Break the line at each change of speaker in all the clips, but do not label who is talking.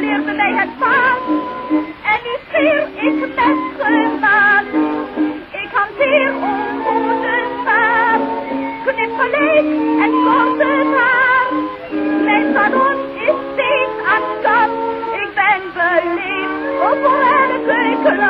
leerde mij het paard. En nu scheer ik met gemaakt. Ik hanteer ongode vaart. Knip gelijk en korte haar. Mijn salon is steeds aan kant. Ik ben beleefd op elke klant.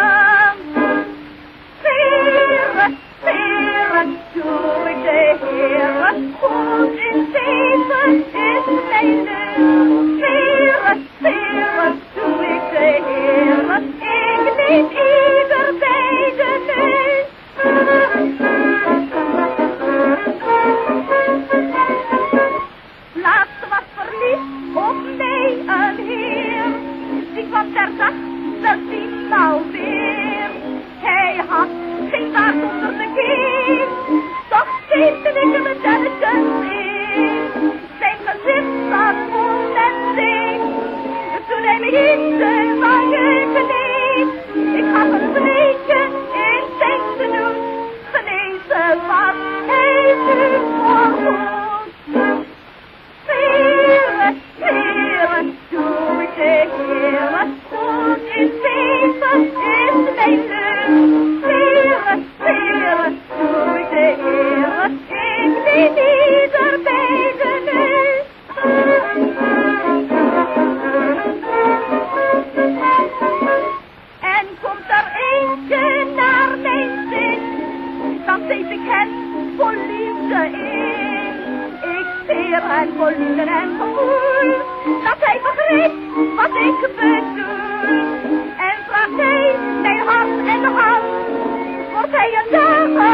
It's En voor liefde en gevoel. Dat hij begreep wat ik bedoel. En vraagt hij mijn hart en hand, wordt hij een dag